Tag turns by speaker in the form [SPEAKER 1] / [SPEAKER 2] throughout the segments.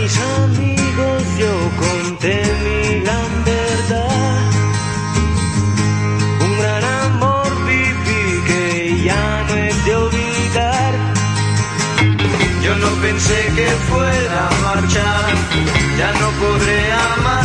[SPEAKER 1] mis amigos yo conté mi gran verdad. Un gran amor viví que ya no he de olvidar. Yo no pensé que fuera a marchar, ya no podré amar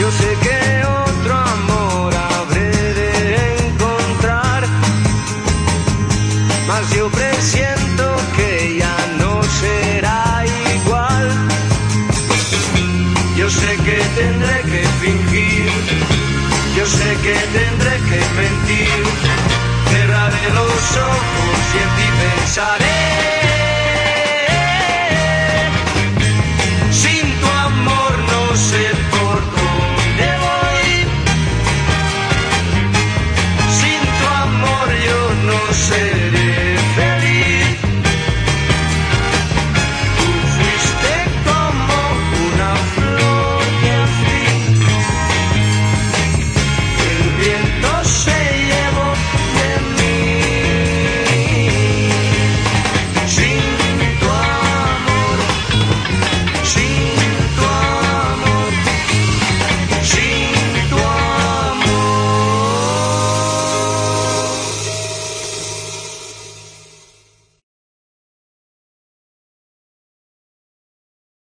[SPEAKER 1] Yo sé que otro amor habré de encontrar, mas yo presiento que ya no será igual. Yo sé que tendré que fingir, yo sé que tendré que mentir, cerraré los ojos y en ti pensaré.